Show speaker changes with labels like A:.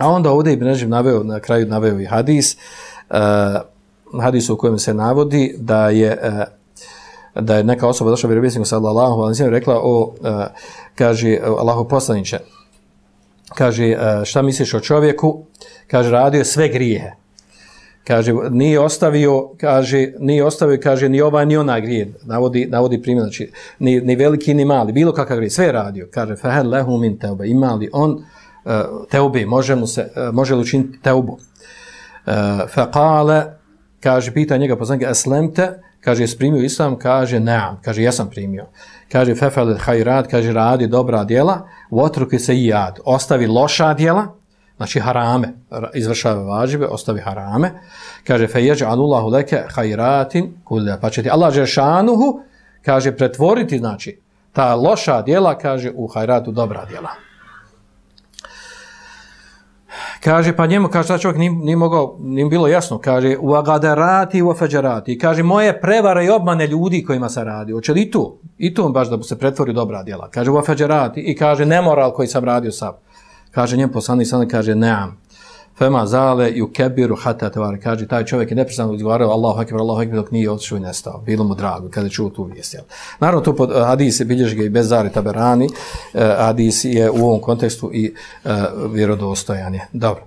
A: A onda ovdje Ibn Režim naveo, na kraju naveo i hadis, uh, hadis u kojem se navodi da je uh, da je neka osoba došla vjerovjesniku sallallahu alejhi ve rekla o uh, kaže Allahu poslanice kaže uh, šta misliš o čovjeku? Kaže radio sve grijehe. Kaže nije ostavio kaže nije ostavio kaže ni ovaj ni onaj grije. Navodi navodi primjer znači ni, ni veliki ni mali bilo kakav grije sve je radio. Kaže fa hal lahu min tauba. Imali on uh, teube može mu se e, može li učiniti teubu? E, Fekale, kaže pita njega poslanik aslamta? Kaže je primio islam? Kaže neam, kaže ja sam primio. Kaže fefel fal khairat kaže radi dobra djela otruki se jad. Ostavi loša djela znači harame, izvršava važibe, ostavi harame, kaže fejeđ anullahu leke hajratin kulja, pa će ti Allah žešanuhu, kaže, pretvoriti, znači, ta loša djela, kaže, u hajratu dobra djela. Kaže, pa njemu, kaže, ta čovjek nije, nije mogao, nije bilo jasno, kaže, u agadarati i u afeđarati, kaže, moje prevare i obmane ljudi kojima se radi, hoće li tu, i tu baš da se pretvori dobra djela, kaže, u afeđarati, i kaže, nemoral koji sam radio sam, kaže njemu poslani sada kaže neam fema zale ju kebiru hata tevar kaže taj čovjek je neprestano izgovarao Allahu ekber Allahu ekber dok nije otišao i nestao. Bilo mu drago kada je čuo tu vijest jel. Naravno to pod eh, hadis je bilježi ga i bez zari taberani. Uh, hadis je u ovom kontekstu i uh, vjerodostojan je. Dobro.